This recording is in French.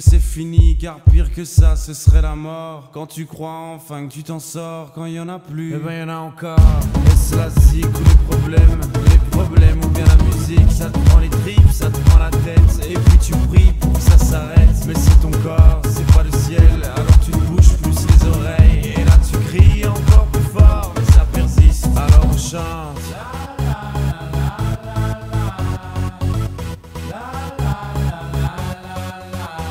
Que c'est fini, car pire que ça, ce serait la mort. Quand tu crois enfin que tu t'en sors, quand il y en a plus, eh ben y en a encore. Est-ce la zik